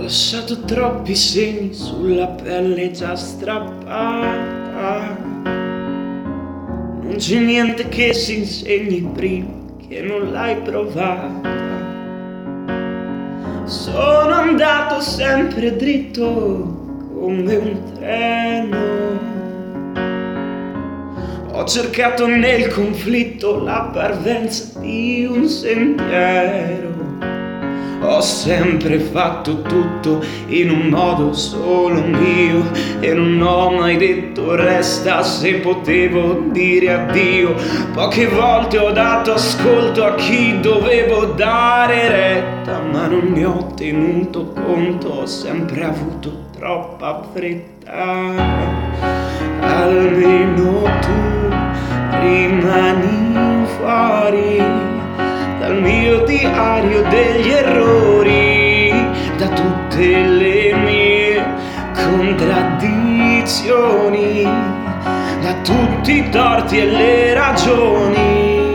lasciato troppi segni sulla pelle già strappata. Non c'è niente che si insegni prima che non l'hai provata. Sono andato sempre dritto come un treno. Ho cercato nel conflitto la parvenza di un sentiero. Ho sempre fatto tutto in un modo solo mio e non ho mai detto resta se potevo dire addio. Poche volte ho dato ascolto a chi dovevo dare retta, ma non ne ho tenuto conto, ho sempre avuto troppa fretta. Almeno tu rimani diario degli errori, da tutte le mie contraddizioni, da tutti i torti e le ragioni,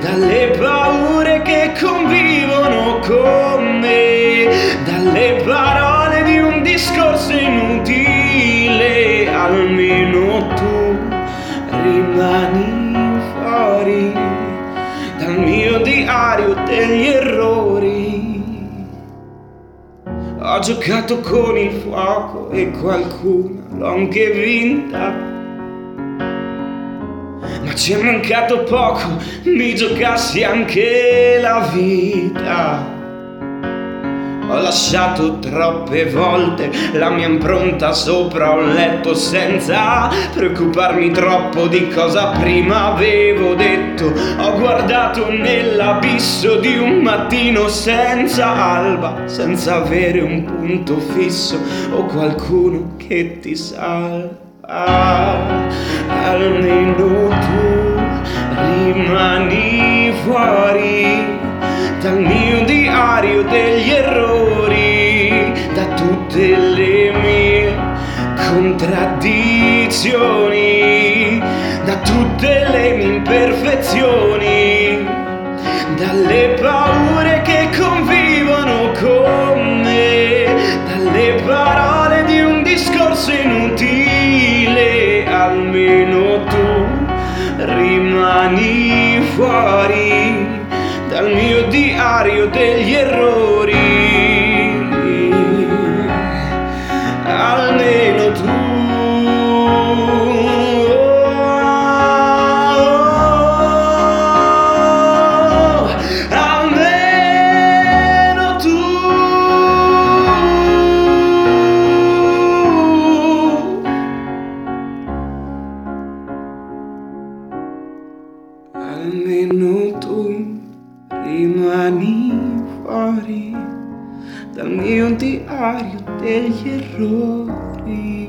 dalle paure degli errori. Ho giocato con il fuoco e qualcuno l'ho anche vinta. Ma ci è mancato poco, mi giocassi anche la vita. Lasciato troppe volte la mia impronta sopra un letto senza preoccuparmi troppo di cosa prima avevo detto. Ho guardato nell'abisso di un mattino senza alba, senza avere un punto fisso o qualcuno che ti salva. Almeno tu rimani fuori dal mio diario degli errori, tutte le mie contraddizioni, da tutte le mie imperfezioni, dalle paure che convivono con me, dalle parole di un discorso inutile, almeno tu rimani fuori dal mio diario degli errori. Almeno tu rimani fuori dal mio diario degli errori.